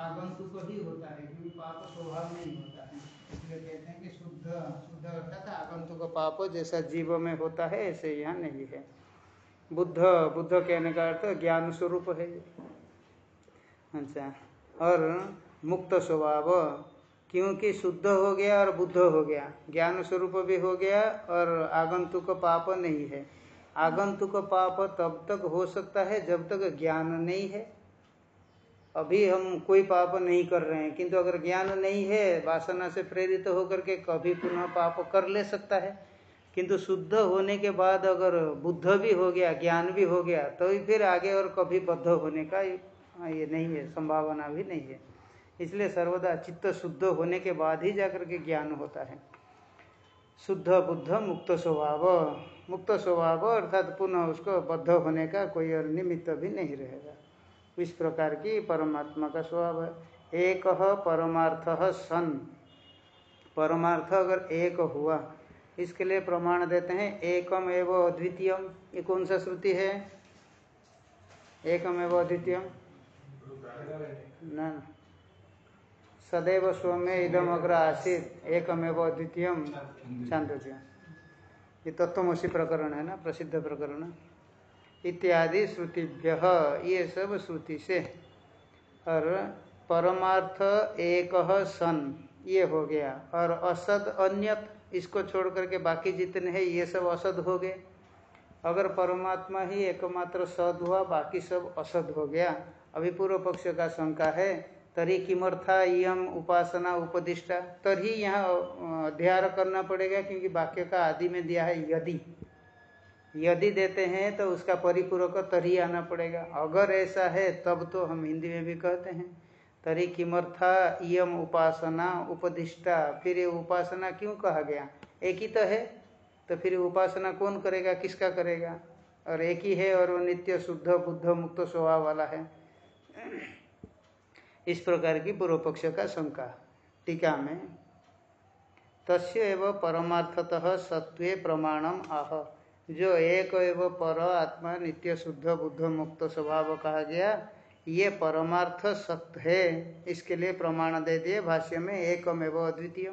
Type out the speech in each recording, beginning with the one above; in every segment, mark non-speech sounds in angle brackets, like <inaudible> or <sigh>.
आगंतुक ही होता है, क्योंकि पाप स्वभाव नहीं होता है। इसलिए कहते हैं कि शुद्ध शुद्ध अर्थात आगंतुक पाप जैसा जीव में होता है, ऐसे यहाँ नहीं है। बुद्ध बुद्ध कहने का अर्थ ज्ञान स्वरूप है। अच्छा और मुक्त स्वभाव, क्योंकि शुद्ध हो गया और बुद्ध हो गया। ज्ञान स्वरूप भी हो गया और आगंतुक पाप नहीं है। आगंतुक पाप तब तक हो सकता है जब तक ज्ञान नहीं है। अभी हम कोई पाप नहीं कर रहे हैं। किंतु अगर ज्ञान नहीं है, वासना से प्रेरित होकर के कभी पुनः पाप कर ले सकता है। किंतु शुद्ध होने के बाद अगर बुद्ध भी हो गया, ज्ञान भी हो गया तो फिर आगे और कभी बद्ध होने का ये नहीं है, संभावना भी नहीं है। इसलिए सर्वदा चित्त शुद्ध होने के बाद ही जाकर के ज्ञान होता है। शुद्ध बुद्ध मुक्त स्वभाव। मुक्त स्वभाव अर्थात पुनः उसको बद्ध होने का कोई और निमित्त भी नहीं रहेगा। इस प्रकार की परमात्मा का स्वभाव है। एक परमार्थ सन। परमार्थ अगर एक हुआ इसके लिए प्रमाण देते हैं एकम एवं अद्वितीयम। ये कौन सा श्रुति है? एकम एवं अद्वितीयम। न सदैव सौम्य इदम अग्र आसित एकमेव अद्वितीयम। चांदोज्य ये तत्वमसी प्रकरण है ना प्रसिद्ध प्रकरण। इत्यादि श्रुतिभ्य, ये सब श्रुति से। और परमार्थ एक सन, ये हो गया। और असद अन्यत इसको छोड़ करके बाकी जितने हैं, ये सब असद हो गए। अगर परमात्मा ही एकमात्र सद हुआ, बाकी सब असद हो गया। अभी पूर्व पक्ष का शंका है, तरी किमर्था यम उपासना उपदिष्टा। तरी यहाँ अध्याय करना पड़ेगा, क्योंकि वाक्य का आदि में दिया है यदि। यदि देते हैं तो उसका परिपूरक तरी आना पड़ेगा। अगर ऐसा है, तब तो हम हिंदी में भी कहते हैं, तरी किमर्था यम उपासना उपदिष्टा। फिर ये उपासना क्यों कहा गया? एक ही तो है तो फिर उपासना कौन करेगा, किसका करेगा? और एक ही है और वो नित्य शुद्ध, बुद्ध मुक्त स्वभाव वाला है। इस प्रकार की पूर्व पक्ष का शंका। टीका में, तस्य एवं परमार्थतः सत्वे प्रमाणम आह। जो एक एवं पर आत्मा नित्य शुद्ध, बुद्ध मुक्त स्वभाव कहा गया, ये परमार्थ सत्य है। इसके लिए प्रमाण दे दिए भाष्य में, एकम एवं अद्वितीय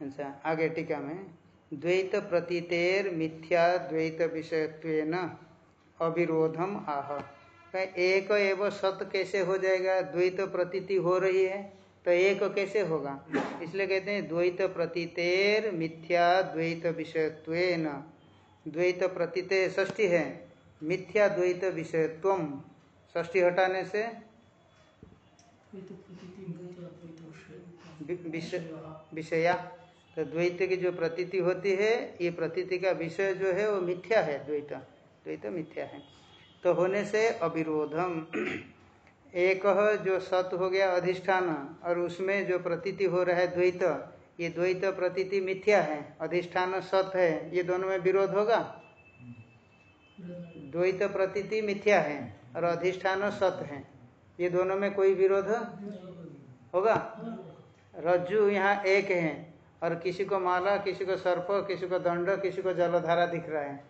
अच्छा आगे टीका में, द्वैत प्रतीतेर मिथ्या द्वैत विषयत्व अविरोधम आह। एक एवं सत्य कैसे हो जाएगा? द्वैत प्रतीति हो रही है। तो एक कैसे होगा? इसलिए कहते हैं द्वैत प्रतीतेर मिथ्या द्वैत विषयत्व द्वैत प्रतीते ष्ठी है। मिथ्या द्वैत विषयत्व। ष्ठी हटाने से विषया। तो द्वैत की जो प्रतीति होती है ये प्रतीति का विषय जो है वो मिथ्या है द्वैत। द्वैत मिथ्या है। तो होने से अविरोधम। एक जो सत हो गया अधिष्ठान, और उसमें जो प्रतीति हो रहा है द्वैत, ये द्वैत प्रतीति मिथ्या है। अधिष्ठान सत है, ये दोनों में विरोध होगा? द्वैत प्रतीति मिथ्या है, और अधिष्ठान सत है। ये दोनों में कोई विरोध होगा? रज्जु यहाँ एक है, और किसी को माला, किसी को सर्प, किसी को दंड, किसी को जलधारा दिख रहा है।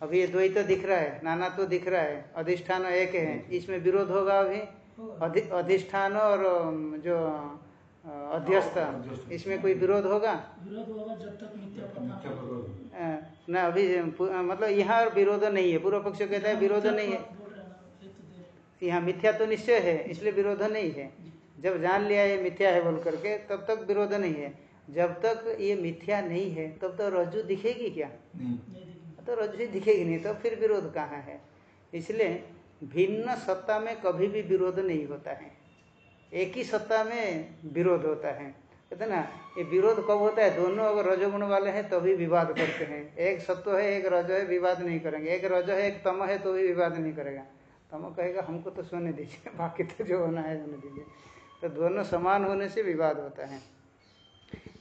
अभी ये द्वैत दिख रहा है नाना तो दिख रहा है, अधिष्ठान एक है, इसमें विरोध होगा अभी? अधि, अधिष्ठान और जो अध्यस्त इसमें कोई विरोध होगा? विरोध होगा जब तक मिथ्या न अभी मतलब यहाँ विरोध नहीं है। पूर्व पक्ष कहता है विरोध नहीं है। यहाँ मिथ्या तो निश्चय है इसलिए विरोध नहीं है। जब जान लिया ये मिथ्या है बोल करके तब तक विरोध नहीं है। जब तक ये मिथ्या नहीं है तब तो रज्जु दिखेगी क्या? तो रज्जु दिखेगी नहीं तो फिर विरोध कहाँ है? इसलिए भिन्न सत्ता में कभी भी विरोध नहीं होता है। एक ही सत्ता में विरोध होता है। कहते ना, ये विरोध कब होता है? दोनों अगर रजोगुण वाले हैं, तभी तो विवाद करते हैं। एक सत्व है, एक रजो है, विवाद नहीं करेंगे। एक रजो है, एक तम है तो भी विवाद नहीं करेगा। तम कहेगा, हमको तो सोने दीजिए, बाकी तो जो होना है होने दीजिए। तो दोनों समान होने से विवाद होता है।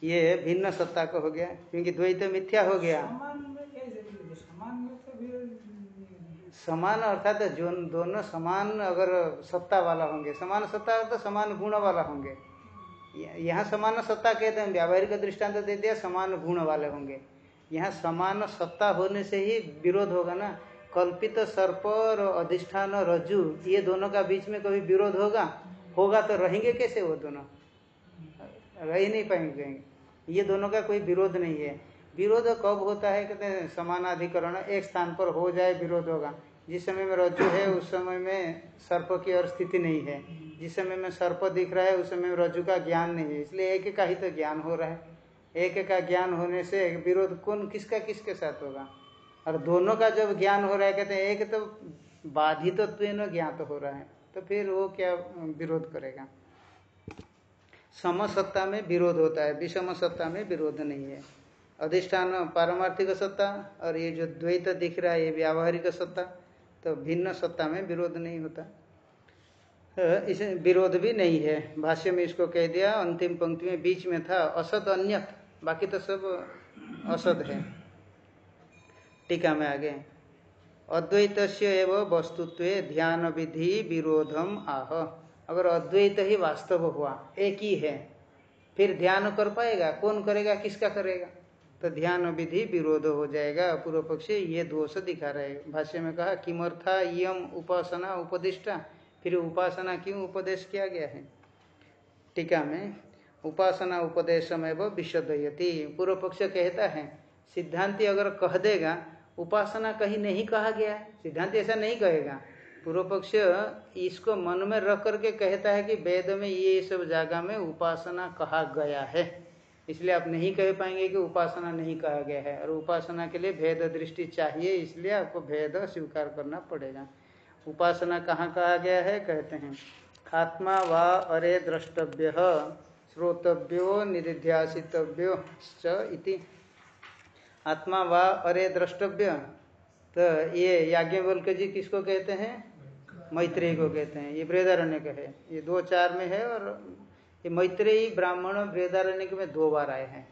ये भिन्न सत्ता का हो गया, क्योंकि द्वैत मिथ्या हो गया। समान अर्थात जो दोनों समान अगर सत्ता वाला होंगे, समान सत्ता तो समान गुण वाला होंगे। यहाँ समान सत्ता कहते हैं, व्यावहारिक दृष्टांत दे दिया, समान गुण वाले होंगे। यहाँ समान सत्ता होने से ही विरोध होगा ना? कल्पित सर्प और अधिष्ठान रज्जु, ये दोनों का बीच में कभी विरोध होगा? होगा तो रहेंगे कैसे वो दोनों? रह नहीं पाएँगे। ये दोनों का कोई विरोध नहीं है। विरोध कब होता है? कहते हैं, समानाधिकरण एक स्थान पर हो जाए विरोध होगा। जिस समय में रज्जु है, उस समय में सर्प की और स्थिति नहीं है। जिस समय में सर्प दिख रहा है, उस समय में रज्जु का ज्ञान नहीं है। इसलिए एक का ही तो ज्ञान हो रहा है। एक का ज्ञान होने से विरोध कौन, किसका, किसके साथ होगा? और दोनों का जब ज्ञान हो रहा है, कहते हैं, एक तो बाधित तो ज्ञात हो रहा है तो फिर वो क्या विरोध करेगा? समसत्ता में विरोध होता है, विषम सत्ता में विरोध नहीं है। अधिष्ठान, पारमार्थिक सत्ता और ये जो द्वैत दिख रहा है, ये व्यावहारिक सत्ता तो भिन्न सत्ता में विरोध नहीं होता। इस विरोध भी नहीं है। भाष्य में इसको कह दिया, अंतिम पंक्ति में बीच में था, असत अन्य बाकी तो सब असत है। टीका में आगे। अद्वैत एवं वस्तुत्व ध्यान विधि विरोधम आह। अगर अद्वैत ही वास्तव हुआ, एक ही है, फिर ध्यान कर पाएगा, कौन करेगा, किसका करेगा? तो ध्यान विधि विरोध हो जाएगा। पूर्व पक्षी ये दोष दिखा रहे भाष्य में कहा, किमर्था यम उपासना उपदिष्टा। फिर उपासना क्यों उपदेश किया गया है? टीका में, उपासना उपदेश में वो विशदयती। पूर्व पक्ष कहता है, सिद्धांति अगर कह देगा, उपासना कहीं नहीं कहा गया। सिद्धांत ऐसा नहीं कहेगा। पूर्व पक्ष इसको मन में रख करके कहता है कि वेद में ये सब जगह में उपासना कहा गया है। इसलिए आप नहीं कह पाएँगे कि उपासना नहीं कहा गया है। और उपासना के लिए भेद दृष्टि चाहिए इसलिए आपको भेद स्वीकार करना पड़ेगा। उपासना कहाँ कहा गया है? कहते हैं आत्मा व अरे द्रष्टव्य श्रोतव्यो निधिध्यासितव्यो इति। आत्मा व अरे द्रष्टव्य तो ये याज्ञवल्क जी किसको कहते हैं? मैत्रेय को कहते हैं। ये बृहदारण्य का है। ये दो चार में है और ये मैत्रेयी ब्राह्मण वृदारण्य में दो बार आए हैं।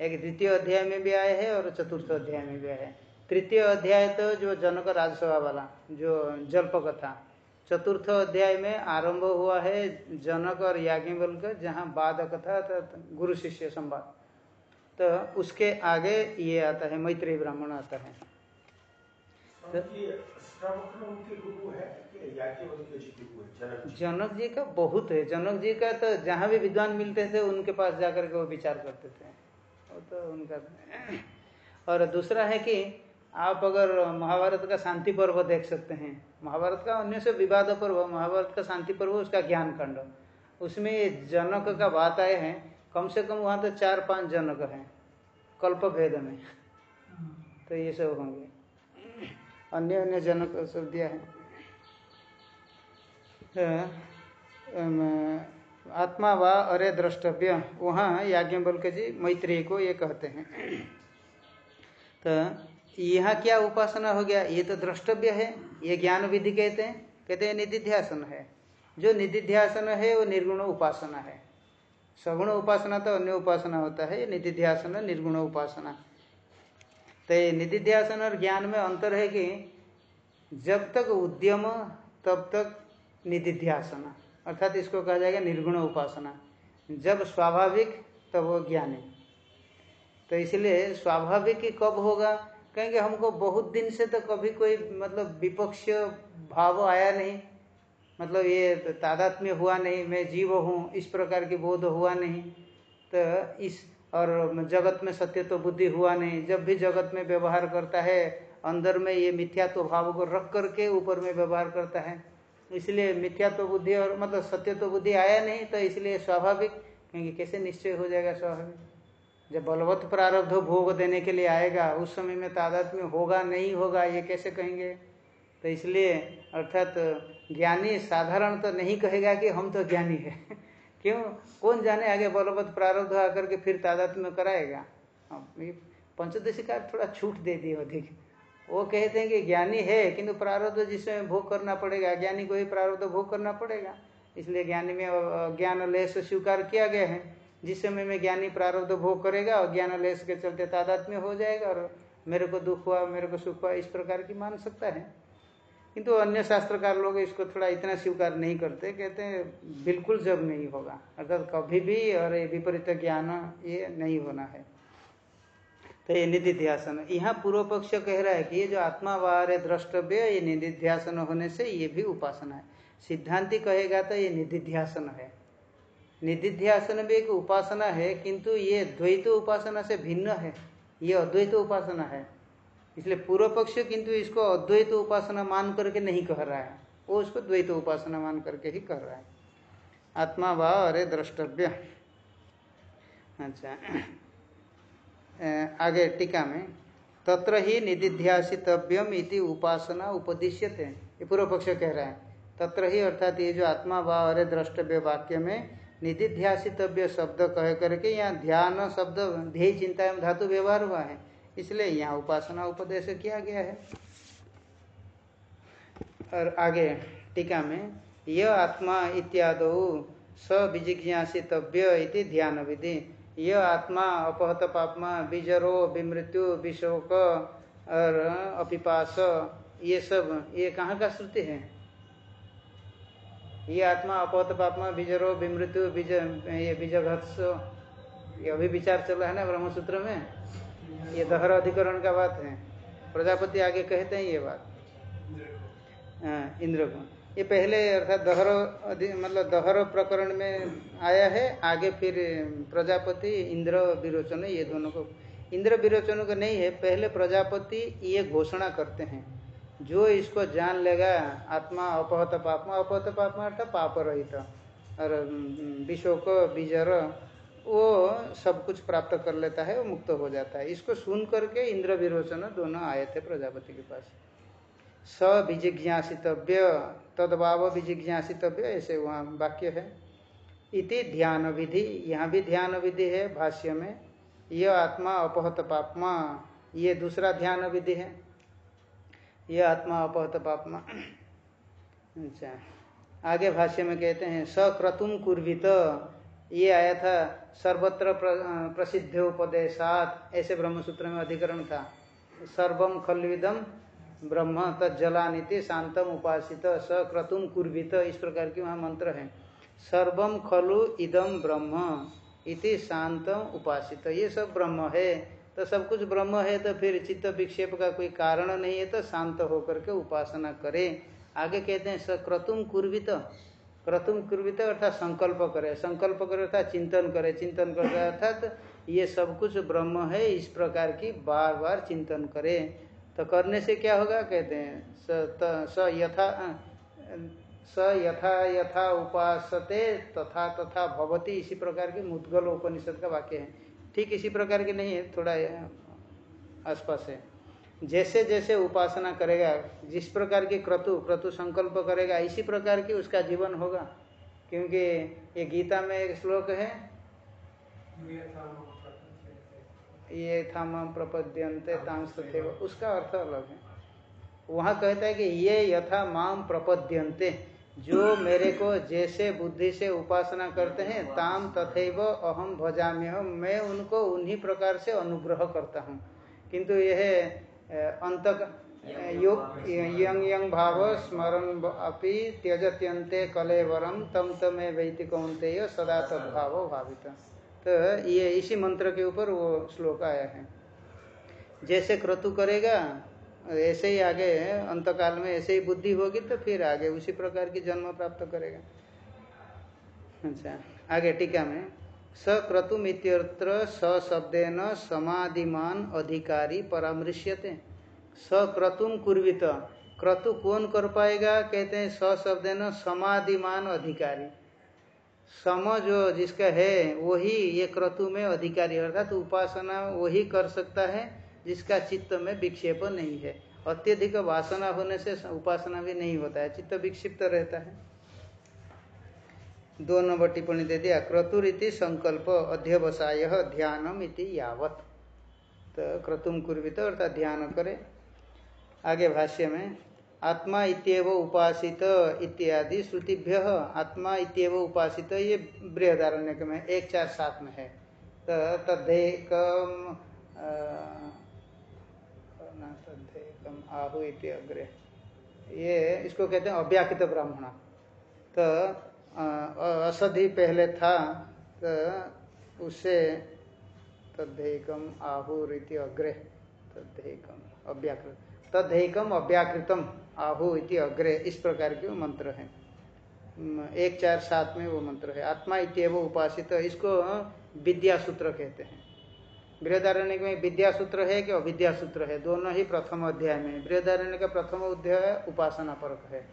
एक द्वितीय अध्याय में भी आए हैं और चतुर्थ अध्याय में भी आए हैं। तृतीय अध्याय तो जो जनक राजसभा वाला जो जल्प कथा चतुर्थ अध्याय में आरंभ हुआ है जनक और याज्ञवल्क जहाँ बाद कथा तो गुरु शिष्य संवाद। तो उसके आगे ये आता है मैत्रेय ब्राह्मण आता है। तो, जनक जी का बहुत है। जनक जी का तो जहाँ भी विद्वान मिलते थे उनके पास जाकर के वो विचार करते थे। वो तो उनका <clears throat> और दूसरा है कि आप अगर महाभारत का शांति पर्व देख सकते हैं। महाभारत का अन्य से विवाद पर्व महाभारत का शांति पर्व उसका ज्ञान खंड। उसमें जनक का बात आए हैं। कम से कम वहाँ तो चार पाँच जनक हैं। कल्प भेद में तो ये सब होंगे। अन्य अन्य जनक सब दिया है। आत्मा व अरे द्रष्टव्य, वहाँ याज्ञवल्क जी मैत्री को ये कहते हैं। तो यहाँ क्या उपासना हो गया? ये तो द्रष्टव्य है, ये ज्ञान विधि कहते हैं कहते हैं निधिध्यासन है। जो निधिध्यासन है, वो निर्गुण उपासना है। सगुण उपासना तो अन्य उपासना होता है निधिध्यासन, निर्गुण उपासना। तो ये निधिध्यासन और ज्ञान में अंतर है कि जब तक उद्यम, तब तक निधिध्यासना, अर्थात इसको कहा जाएगा निर्गुण उपासना। जब स्वाभाविक, तब वो ज्ञानी। तो इसलिए स्वाभाविक ही कब होगा? कहेंगे हमको बहुत दिन से तो कभी कोई मतलब विपक्ष भाव आया नहीं। मतलब ये तादात्म्य हुआ नहीं, मैं जीव हूँ, इस प्रकार की बोध हुआ नहीं। तो इस और जगत में सत्य तो बुद्धि हुआ नहीं। जब भी जगत में व्यवहार करता है, अंदर में ये मिथ्यात्व भाव को रख करके ऊपर में व्यवहार करता है। इसलिए मिथ्या तो बुद्धि और मतलब सत्य तो बुद्धि आया नहीं तो इसलिए स्वाभाविक, क्योंकि कैसे निश्चय हो जाएगा स्वाभाविक? जब बलवत प्रारब्ध भोग देने के लिए आएगा, उस समय में तादाद में होगा, नहीं होगा, ये कैसे कहेंगे? तो इसलिए अर्थात ज्ञानी साधारण तो नहीं कहेगा कि हम तो ज्ञानी है। क्यों? कौन जाने? आगे बलवत प्रारब्ध आकर के फिर तादाद में कराएगा। पंचदशी का थोड़ा छूट दे दिए अधिक। वो कहते हैं कि ज्ञानी है, किंतु प्रारब्ध जिसमें भोग करना पड़ेगा, ज्ञानी को ही प्रारब्ध भोग करना पड़ेगा। इसलिए ज्ञानी में ज्ञान लेस स्वीकार किया गया है। जिस समय में ज्ञानी प्रारब्ध भोग करेगा और ज्ञान लेस के चलते तादात में हो जाएगा और मेरे को दुख हुआ, मेरे को सुख हुआ, इस प्रकार की मान सकता है। किंतु अन्य शास्त्रकार लोग इसको थोड़ा इतना स्वीकार नहीं करते, कहते हैं, बिल्कुल जब नहीं होगा। अर्थात कभी भी और ये विपरीत ज्ञान ये नहीं होना है। तो ये निधिध्यासन। यहाँ पूर्व पक्ष कह रहा है कि ये जो आत्मा बाहर है, द्रष्टव्य, ये निधिध्यासन होने से ये भी उपासना है। सिद्धांति कहेगा तो ये निधिध्यासन है। निधिध्यासन भी एक उपासना है, किंतु ये द्वैत उपासना से भिन्न है। ये अद्वैत उपासना है। इसलिए पूर्व पक्ष किंतु इसको अद्वैत उपासना मान करके नहीं कह रहा है। वो उसको द्वैत उपासना मान करके ही कर रहा है। आत्मा व अरे द्रष्टव्य। अच्छा। आगे टीका में, तत्र ही निधिध्यासितव्यम इति उपासना उपदिश्यते। ये पूर्व पक्ष कह रहा है। तत्र ही अर्थात ये जो आत्मा व अरे द्रष्टव्य वाक्य में निधिध्यासितव्य शब्द कह करके यहाँ ध्यान शब्द, ध्येय चिंता एवं धातु व्यवहार हुआ है। इसलिए यहाँ उपासना उपदेश किया गया है। और आगे टीका में यह आत्मा इत्यादि स विजिज्ञासितव्य इति ध्यान विधि यह आत्मा अपहत पापमा विजरो विमृत्यु विशोक, और अपिपास। ये सब, ये कहाँ का श्रुति है? ये आत्मा अपहत पापमा विजरो विमृत्यु बीज, ये बीजघत्स ये अभी विचार चल रहा है ना ब्रह्मसूत्र में? ये दहर अधिकरण का बात है। प्रजापति आगे कहते हैं ये बात। हाँ, इंद्र को ये पहले अर्थात दहर मतलब दहर प्रकरण में आया है आगे फिर प्रजापति इंद्र विरोचन ये दोनों को। इंद्र विरोचन को नहीं है पहले प्रजापति ये घोषणा करते हैं। जो इसको जान लेगा आत्मा अपहत पापमा अपहत पापमा अर्थात पाप रहित। और विशोक बीजर वो सब कुछ प्राप्त कर लेता है, वो मुक्त हो जाता है। इसको सुन करके इंद्र विरोचन दोनों आए थे प्रजापति के पास। स विजिज्ञासितव्य, तदभाव विजिज्ञासितव्य, ऐसे वहाँ वाक्य है। इति ध्यान विधि यहाँ भी ध्यान विधि है भाष्य में। यह आत्मा अपहत पापमा, ये दूसरा ध्यान विधि है। यह आत्मा अपहत पापमा। अच्छा आगे भाष्य में कहते हैं सक्रतुम कुर्वित, ये आया था सर्वत्र प्रसिद्ध उपदेशात ऐसे ब्रह्मसूत्र में अधिकरण था। सर्वम खलविदम ब्रह्म तज्जलानिति शांतम उपासित स क्रतुम कुर्वित। इस प्रकार की वहाँ मंत्र है। सर्वम खलु इदम ब्रह्म इति शांतम उपासित। ये सब ब्रह्म है। तो सब कुछ ब्रह्म है तो फिर चित्त विक्षेप का कोई कारण नहीं है तो शांत होकर के उपासना करे। आगे कहते हैं, स क्रतुम कुर्वित। क्रतुम कुर्वित अर्थात संकल्प करे। संकल्प करे अर्थात चिंतन करे। चिंतन करे अर्थात ये सब कुछ ब्रह्म है, इस प्रकार की बार बार चिंतन करे। तो करने से क्या होगा, कहते हैं, स स यथा स यथा यथा उपासते तथा तथा भवती। इसी प्रकार के मुद्गल उपनिषद का वाक्य है। ठीक इसी प्रकार के नहीं है, थोड़ा आसपास है। जैसे जैसे उपासना करेगा, जिस प्रकार की क्रतु क्रतु संकल्प करेगा, इसी प्रकार की उसका जीवन होगा। क्योंकि ये गीता में एक श्लोक है। ये था मम प्रपद्यंते तांसते उसका अर्थ अलग है। वहाँ कहता है कि ये यथा माम प्रपद्यंते जो मेरे को जैसे बुद्धि से उपासना करते हैं ताम तथैव अहम भजाम्य मैं उनको उन्हीं प्रकार से अनुग्रह करता हूँ। किंतु यह अंत यंग यंग भाव स्मरण। अपि त्यजत्यंते कलेवरम तम तमे वैतिकौंते सदा तद्भाव भावित। तो ये इसी मंत्र के ऊपर वो श्लोक आया है। जैसे क्रतु करेगा ऐसे ही आगे अंतकाल में ऐसे ही बुद्धि होगी तो फिर आगे उसी प्रकार की जन्म प्राप्त करेगा। अच्छा आगे टीका में। सक्रतुम इत्यत्र सशब्देन समाधिमान अधिकारी परामृश्यते। सक्रतुम कुर्वित। क्रतु कौन कर पाएगा? कहते हैं, सशब्देन समाधिमान अधिकारी। सम जो जिसका है, वही ये क्रतु में अधिकारी, अर्थात तो उपासना वही कर सकता है, जिसका चित्त में विक्षेप नहीं है। अत्यधिक वासना होने से उपासना भी नहीं होता है, चित्त विक्षिप्त रहता है। दो नंबर टिप्पणी दे दिया, क्रतुरीति संकल्प अध्यवसाय ध्यानम इति यावत। तो क्रतुम कुर्वित, अर्थात ध्यान करे। आगे भाष्य में, आत्मा इत्येव उपासित इत्यादि श्रुतिभ्य, आत्मा इत्येव उपासित, ये बृहदारण्य में, एक चार सात में है। तो तद्धेकम तद्धेकम आहु इति अग्रे। ये, इसको कहते हैं अव्याकृत ब्राह्मण। तो असधि पहले था तो उससे तद्धेकम आहुरीति अग्रे, तद्धेकम अव्याकृत, तद्धेकम अव्याकृतम आहु इति अग्रे, इस प्रकार के मंत्र है। एक चार सात में वो मंत्र है। आत्मा इतव उपासित, इसको विद्या सूत्र कहते हैं। बृहदारण्य में विद्या सूत्र है कि अविद्या सूत्र है? दोनों ही प्रथम अध्याय में। बृहदारण्य का प्रथम अध्याय उपासना परक है।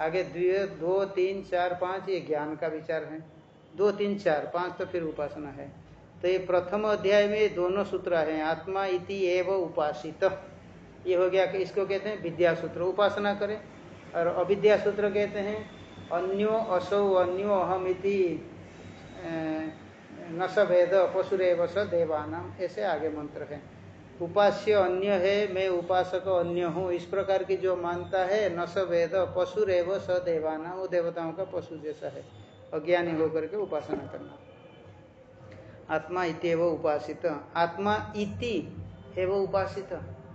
आगे द्वि दो, तीन, चार, पाँच, ये ज्ञान का विचार है। दो, तीन, चार, पाँच तो फिर उपासना है। तो ये प्रथम अध्याय में दोनों सूत्र हैं, आत्मा इति एव उपासित। ये हो गया कि इसको कहते हैं विद्या सूत्र, उपासना करें। और अविद्या सूत्र कहते हैं, अन्यो असौ, अन्यो अहम इति न स भेद पशुरेव स देवानाम ऐसे आगे मंत्र है। उपास्य अन्य है, मैं उपासक अन्य हूँ। इस प्रकार की जो मानता है न स वेद, पशुरेव, स देवानाम वो देवताओं का पशु जैसा है। अज्ञानी होकर के उपासना करना। आत्मा इति वो उपासित। आत्मा इति है वो उपासित।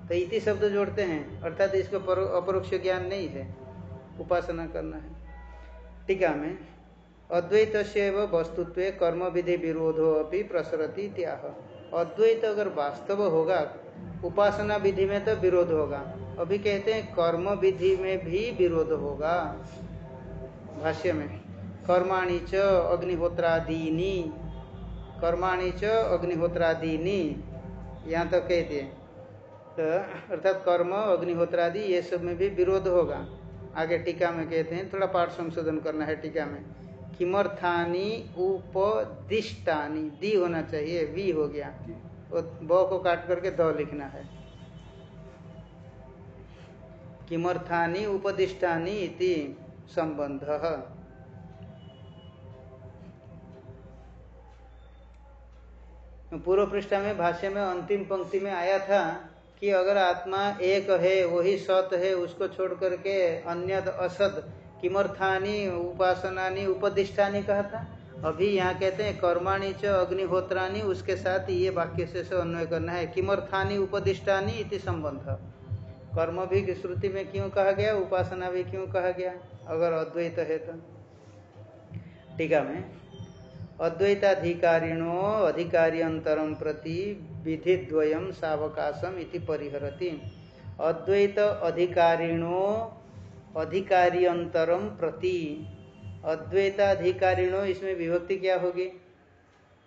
तो इति शब्द जोड़ते हैं, अर्थात इसको अपरोक्ष ज्ञान नहीं है। उपासना करना है। टीका में अद्वैत वस्तुत्व कर्म विधि विरोधो अभी प्रसरती त्याह अद्वैत अगर वास्तव होगा, उपासना विधि में तो विरोध होगा। अभी कहते हैं कर्म विधि में भी विरोध होगा। भाष्य में, कर्माणी च अग्निहोत्रादीनी, कर्माणी च अग्निहोत्रादीनी, यहाँ तो कहते हैं तो अर्थात कर्म, अग्निहोत्रादि, ये सब में भी विरोध होगा। आगे टीका में कहते हैं, थोड़ा पाठ संशोधन करना है टीका में। किमर्थानी उपदिष्टानी, दी होना चाहिए, वी हो गया। ब को काट करके द लिखना है। किमर्थानी उपदिष्टानी इति संबंध। पूर्व पृष्ठा में भाष्य में अंतिम पंक्ति में आया था कि अगर आत्मा एक है, वही सत है, उसको छोड़ करके अन्य असद किमर्थानी, उपासनानी, उपदिष्टानी कहा था? अभी यहाँ कहते हैं, कर्माणी च अग्निहोत्रानी उसके साथ ये वाक्य से अन्वय करना है। किमर्थानी, उपदिष्टानी इति संबंध। कर्म भी श्रुति में क्यों कहा गया? उपासना भी क्यों कहा गया? अगर अद्वैत है तो। टीका में। अद्वैताधिकारिणो अधिकारियंतरम प्रति विधिद्वयम सावकाशम इति परिहरति। अद्वैत अधिकारिणो अधिकारियंतरम प्रति अद्वैताधिकारिणो इसमें विभक्ति क्या होगी?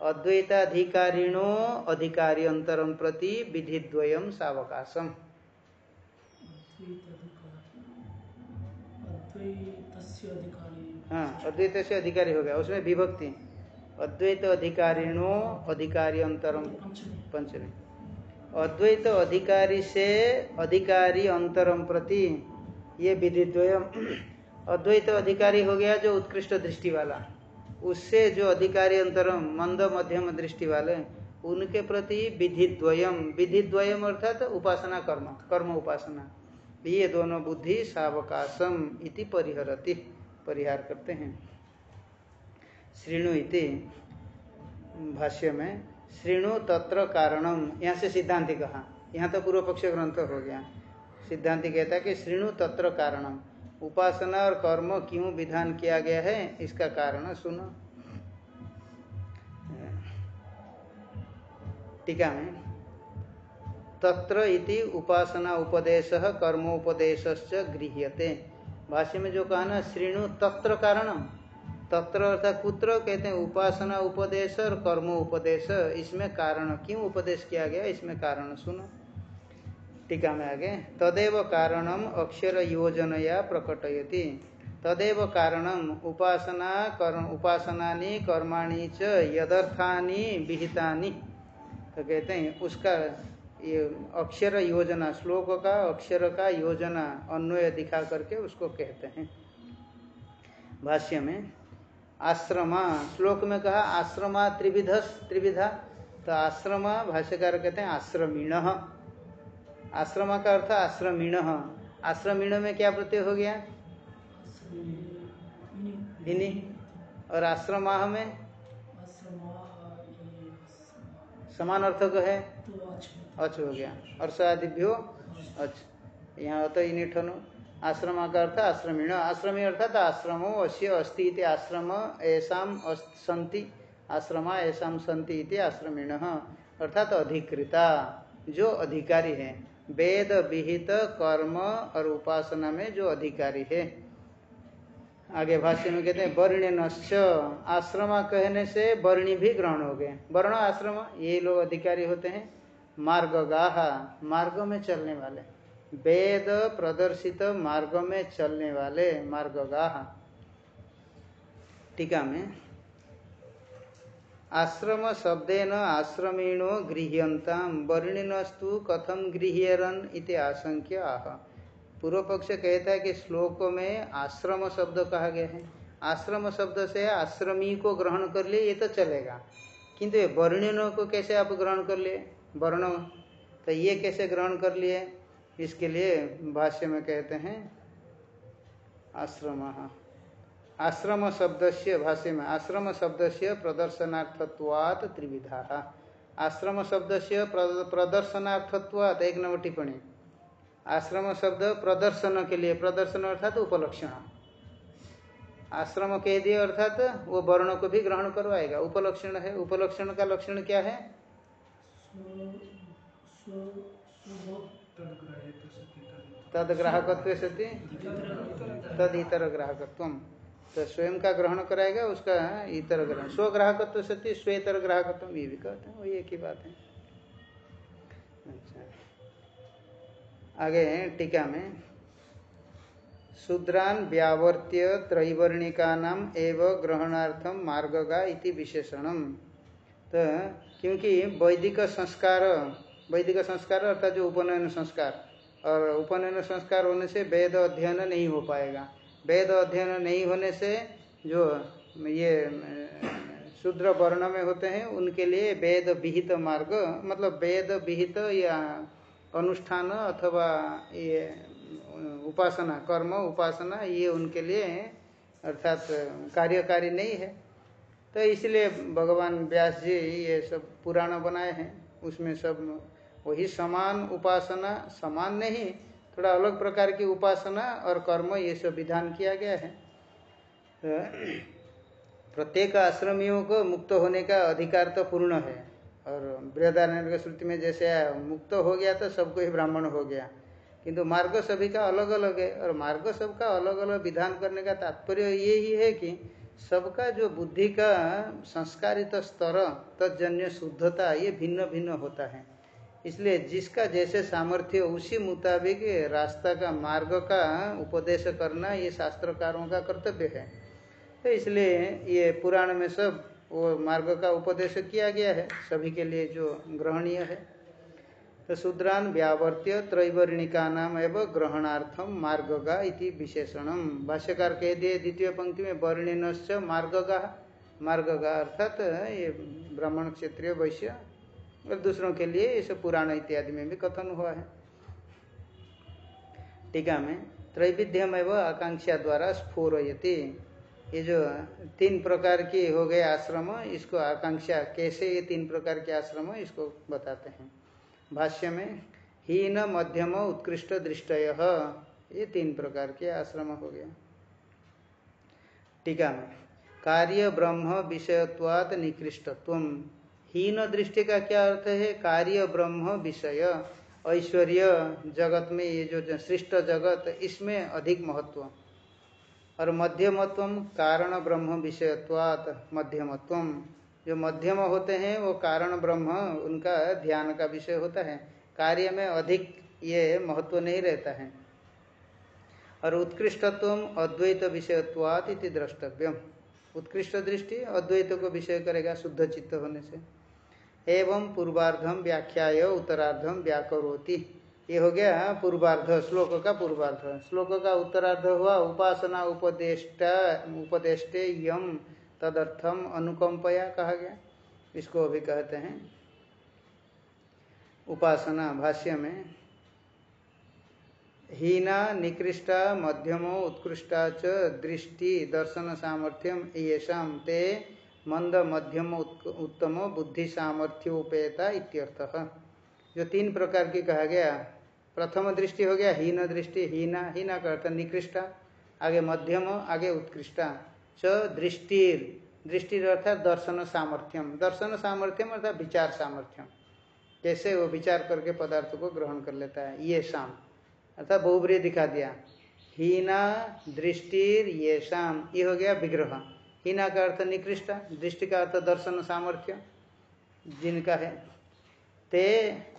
अद्वैताधिकारिणो अधिकारियंतरम प्रति विधिद्वयम सावकाशम हाँ अद्वैत से अधिकारी हो गया उसमें विभक्ति। अद्वैत अधिकारिणो अधिकारी अंतरम पंचमी। अद्वैत अधिकारी से अधिकारी अंतरम प्रति ये विधिद्वयम अद्वैत अधिकारी हो गया जो उत्कृष्ट दृष्टि वाला। उससे जो अधिकारी अंतरम, मंद मध्यम दृष्टि वाले, उनके प्रति विधिद्वयम विधिद्वयम अर्थात उपासना कर्म कर्म उपासना। ये दोनों बुद्धि सावकाशम इति परिहरती। परिहार करते हैं। श्रीणु इति भाष्य में, श्रीणु तत्र कारणम। यहाँ से सिद्धांति कहा। यहाँ तो पूर्व पक्ष ग्रंथ हो गया। सिद्धांति कहता है कि श्रीणु तत्र कारणम। उपासना और कर्म क्यों विधान किया गया है, इसका कारण सुनो। टीका में, तत्र इति उपासना उपदेश कर्मोपदेश गृह्यते। भाष्य में जो कहा ना, श्रीणु तत्र कारणम। तत्र अर्थात कुत्र कहते हैं, उपासना उपदेश और कर्म उपदेश इसमें कारण क्यों उपदेश किया गया, इसमें कारण सुनो। टीका में आगे तदेव कारणम अक्षर योजनया प्रकटयति। तदेव कारणम उपासना कर्म उपासना कर्माणी च यदर्थानी, विहितानि। तो कहते हैं, उसका ये अक्षर योजना श्लोक का, अक्षर का योजना, अन्वय दिखा करके उसको कहते हैं। भाष्य में, आश्रमा, श्लोक में कहा, आश्रमा त्रिविधस, त्रिविधा। तो आश्रमा, भाष्यकार कहते हैं, आश्रमीण। आश्रमा का अर्थ आश्रमीण। आश्रमीण में क्या प्रत्यय हो गया? भिनी और आश्रमा में? समान अर्थ को है। अच हो गया। और सादिभ्यो अच यहाँ तो इन ठनो। आश्रम का अर्थ आश्रमीण। आश्रमी अर्थात आश्रमो अश्य अस्ति इति आश्रम ऐसा संति। आश्रमा ऐसा संति आश्रमीण। अर्थात अधिकृता। जो अधिकारी है। वेद विहित कर्म और उपासना में जो अधिकारी है। आगे भाष्य में कहते हैं वर्ण्य नश्च आश्रमा कहने से वर्णी भी ग्रहण हो गए। वर्ण आश्रम, ये लोग अधिकारी होते हैं मार्ग गाहा मार्ग में चलने वाले। वेद प्रदर्शित मार्ग में चलने वाले मार्ग गाहा टीका में आश्रम शब्देन आश्रमीणो गृह्यंता वर्णिनस्तु कथम गृह्यरन इति आशंक्य आह। पूर्व पक्ष कहता है कि श्लोक में आश्रम शब्द कहा गया है। आश्रम शब्द से आश्रमी को ग्रहण कर लिए ये तो चलेगा। किंतु ये वर्णिनों को कैसे आप ग्रहण कर लिए वर्ण तो ये कैसे ग्रहण कर लिए? इसके लिए भाष्य में कहते हैं, आश्रम। आश्रम शब्द से भाष्य में आश्रम शब्द से प्रदर्शनार्थत्वात त्रिविधा। आश्रम शब्द से प्रदर्शनार्थत्वात एक नंबर टिप्पणी। आश्रम शब्द प्रदर्शन के लिए प्रदर्शन अर्थात उपलक्षण। आश्रम कह दिए अर्थात वो वर्ण को भी ग्रहण करवाएगा। उपलक्षण है उपलक्षण का लक्षण क्या है? तद ग्राहकत्व सती। तद इतर ग्राहकत्व तो स्वयं का ग्रहण कराएगा, उसका इतर ग्रहण। स्व ग्राहकत्व सती, स्वेतर ग्राहकत्व, ये भी कहते हैं वही एक ही बात है। अच्छा। आगे टीका में। शूद्रान व्यावर्त्य त्रैवर्णिका नाम एव ग्रहणार्थम मार्गगा इति विशेषणम। तो क्योंकि वैदिक संस्कार वैदिक संस्कार अर्थात जो उपनयन संस्कार, और उपनयन संस्कार होने से वेद अध्ययन नहीं हो पाएगा। वेद अध्ययन नहीं होने से जो ये शूद्र वर्ण में होते हैं, उनके लिए वेद विहित मार्ग मतलब वेद विहित या अनुष्ठान अथवा ये उपासना, कर्म उपासना, ये उनके लिए अर्थात कार्यकारी नहीं है। तो इसलिए भगवान व्यास जी ये सब पुराण बनाए हैं, उसमें सब वही समान उपासना, समान नहीं थोड़ा अलग प्रकार की उपासना और कर्म, ये सब विधान किया गया है। तो प्रत्येक आश्रमियों को मुक्त होने का अधिकार तो पूर्ण है। और बृहदारण्य श्रुति में जैसे मुक्त हो गया तो सबको ही ब्राह्मण हो गया। किंतु मार्ग सभी का अलग अलग है और मार्ग सबका अलग अलग विधान करने का तात्पर्य ये ही है कि सबका जो बुद्धि का संस्कारित स्तर, तजन्य, शुद्धता, ये भिन्न भिन्न होता है। इसलिए जिसका जैसे सामर्थ्य उसी मुताबिक रास्ता का, मार्ग का उपदेश करना ये शास्त्रकारों का कर्तव्य है। तो इसलिए ये पुराण में सब वो मार्ग का उपदेश किया गया है, सभी के लिए जो ग्रहणीय है। तो शूद्रान व्यावर्त्य त्रैवर्णिका नाम एवं ग्रहणार्थम मार्गगा इति विशेषणम भाष्यकार कह दिए, द्वितीय पंक्ति में वर्णिनश्च मार्गगा मार्गगा अर्थात ये ब्राह्मण क्षेत्रीय वैश्य और दूसरों के लिए सब पुराण इत्यादि में भी कथन हुआ है। टीका में त्रैविध्यम एवं आकांक्षा द्वारा स्फोरयती। ये जो तीन प्रकार की हो गए आश्रम, इसको आकांक्षा, कैसे ये तीन प्रकार के आश्रम, इसको बताते हैं। भाष्य में, हीन, मध्यम, उत्कृष्ट, दृष्टय। ये तीन प्रकार के आश्रम हो गया टीका में, कार्य, ब्रह्म, विषयत्वात निकृष्टत्व हीन दृष्टि का क्या अर्थ है? कार्य ब्रह्म विषय। ऐश्वर्य जगत में ये जो सृष्ट जगत, इसमें अधिक महत्व। और मध्यमत्व कारण ब्रह्म विषयत्वात मध्यमत्व जो मध्यम होते हैं, वो कारण ब्रह्म, उनका ध्यान का विषय होता है। कार्य में अधिक ये महत्व नहीं रहता है। और उत्कृष्टत्व अद्वैत विषयत्वात इति द्रष्टव्यम। उत्कृष्ट दृष्टि अद्वैत को विषय करेगा शुद्ध चित्त होने से। एवं पूर्वार्धम व्याख्याय उत्तरार्धम व्याकरोति। ये हो गया पूर्वार्ध, श्लोक का पूर्वार्ध। श्लोक का उत्तरार्ध हुआ, उपासना उपदेष्टा, उपदेष्टे यम, तदर्थम अनुकंपया कहा गया। इसको अभी कहते हैं। उपासना भाष्य में, हीना, निकृष्टा, मध्यमो, उत्कृष्टा च, दृष्टि, दर्शन सामर्थ्यम, येषा ते मंद, मध्यम उत्तम, बुद्धि, सामर्थ्य सामर्थ्योपेता इत्यर्थः। जो तीन प्रकार की कहा गया, प्रथम दृष्टि हो गया, हीन दृष्टि, हीना हीना का अर्थ निकृष्टा, आगे मध्यम, आगे उत्कृष्टा। च दृष्टि दृष्टि अर्थात दर्शन सामर्थ्यम। दर्शन सामर्थ्यम अर्थात विचार सामर्थ्यम। कैसे वो विचार करके पदार्थ को ग्रहण कर लेता है? ये शाम अर्थात बहुब्री दिखा दिया। हीना दृष्टिर ये शाम ये हो गया विग्रह। हीना का अर्थ निकृष्ट, दृष्टि का अर्थ दर्शन सामर्थ्य, जिनका है ते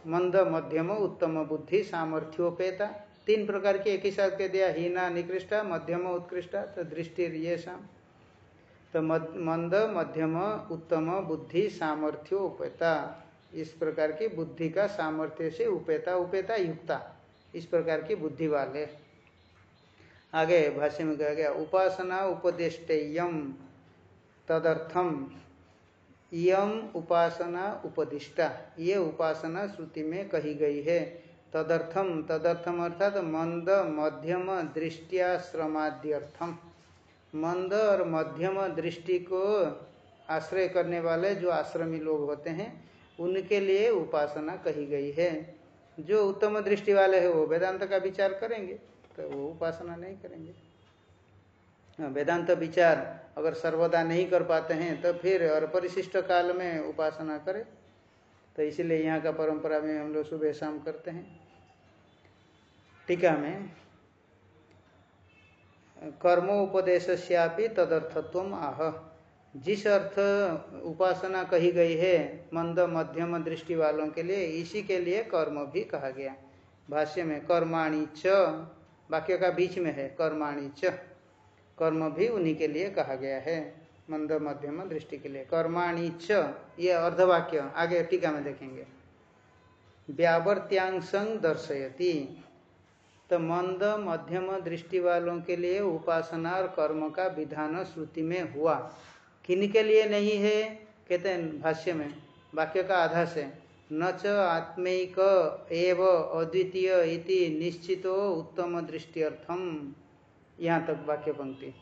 मंद, मध्यम, उत्तम, बुद्धि, सामर्थ्योपेता। तीन प्रकार की एक ही साथ कह दिया, हीना, निकृष्टा, मध्यम, उत्कृष्ट तो दृष्टि ये शाम तो मंद मध्यम, उत्तम, बुद्धि सामर्थ्य उपेता इस प्रकार की बुद्धि का सामर्थ्य से उपेता उपेता, युक्ता। इस प्रकार की बुद्धि वाले। आगे भाष्य में कहा गया, उपासना उपदिष्टेयम। तदर्थम यम उपासना उपदिष्टा। ये उपासना श्रुति में कही गई है। तदर्थम तदर्थम अर्थात मंद, मध्यम दृष्टियाश्रमाद्यर्थम मंद और मध्यम दृष्टि को आश्रय करने वाले जो आश्रमी लोग होते हैं, उनके लिए उपासना कही गई है। जो उत्तम दृष्टि वाले हैं, वो वेदांत का विचार करेंगे तो वो उपासना नहीं करेंगे। वेदांत विचार अगर सर्वदा नहीं कर पाते हैं तो फिर और परिशिष्ट काल में उपासना करें। तो इसीलिए यहाँ का परंपरा में हम लोग सुबह शाम करते हैं। टीका में कर्मोपदेश तदर्थत्व आह। जिस अर्थ उपासना कही गई है, मंद, मध्यम दृष्टि वालों के लिए, इसी के लिए कर्म भी कहा गया। भाष्य में, कर्माणी च, वाक्य का बीच में है, कर्माणी च। कर्म भी उन्हीं के लिए कहा गया है। मंद, मध्यम दृष्टि के लिए। कर्माणी च, ये अर्धवाक्य आगे टीका में देखेंगे। व्यावर्त्यांशं दर्शयती। तो मंद, मध्यम दृष्टि वालों के लिए उपासना और कर्म का विधान श्रुति में हुआ। किन के लिए नहीं है? कहते हैं भाष्य में। वाक्य का आधा से। न च आत्मिक एव अद्वितीय इति निश्चितो उत्तम दृष्टिर्थम यहाँ तक वाक्य पंक्ति।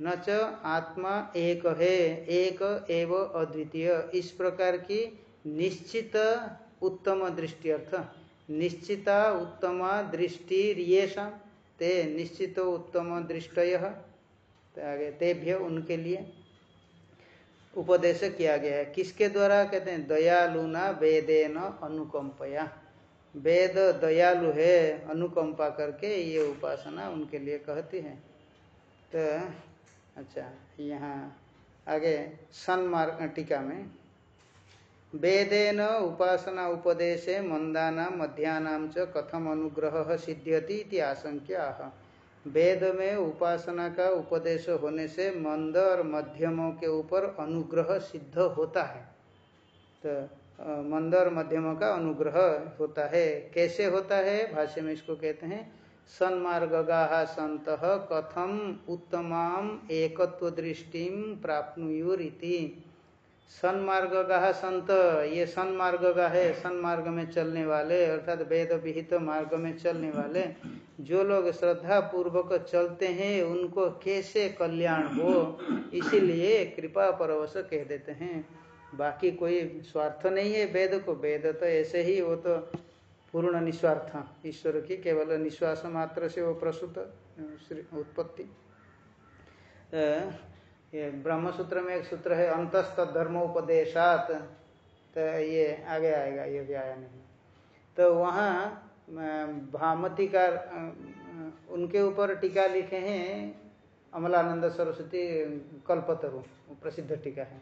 न च आत्मा एक है, एक एव अद्वितीय। इस प्रकार की निश्चित उत्तम दृष्टिर्थ निश्चिता उत्तम दृष्टि ते निश्चित उत्तम दृष्टय आगे तेभ्य उनके लिए उपदेश किया गया है। किसके द्वारा? कहते हैं, दयालुना वेदेन अनुकंपया। वेद दयालु है, अनुकंपा करके ये उपासना उनके लिए कहती है। तो अच्छा यहाँ आगे सन्मार्ग टीका में, वेदेन उपासना उपदेशे मंदाना मध्यानाम च कथम अनुग्रह सिद्ध्यति आशंक्या। वेद में उपासना का उपदेश होने से मंद और मध्यमों के ऊपर अनुग्रह सिद्ध होता है। तो मंद और मध्यमों का अनुग्रह होता है। कैसे होता है? भाष्य में इसको कहते हैं सन्मार्गा संत कथम उत्तमाम एकत्व दृष्टि प्राप्नुयुरीति। सन्मार्ग का संत, ये सन्मार्ग का है, सन्मार्ग में चलने वाले, अर्थात वेद विहित मार्ग में चलने वाले, जो लोग श्रद्धा पूर्वक चलते हैं, उनको कैसे कल्याण हो? इसीलिए कृपा परवश कह देते हैं। बाकी कोई स्वार्थ नहीं है, वेद को वेद तो ऐसे ही वो तो पूर्ण निस्वार्थ ईश्वर की केवल निश्वास मात्र से वो प्रसूत उत्पत्ति। ये ब्रह्म सूत्र में एक सूत्र है अंतस्त धर्मोपदेशात। तो ये आगे आएगा, ये भी आया नहीं तो वहाँ भामती का उनके ऊपर टीका लिखे हैं, अमलानंद सरस्वती कल्पतरु प्रसिद्ध टीका है।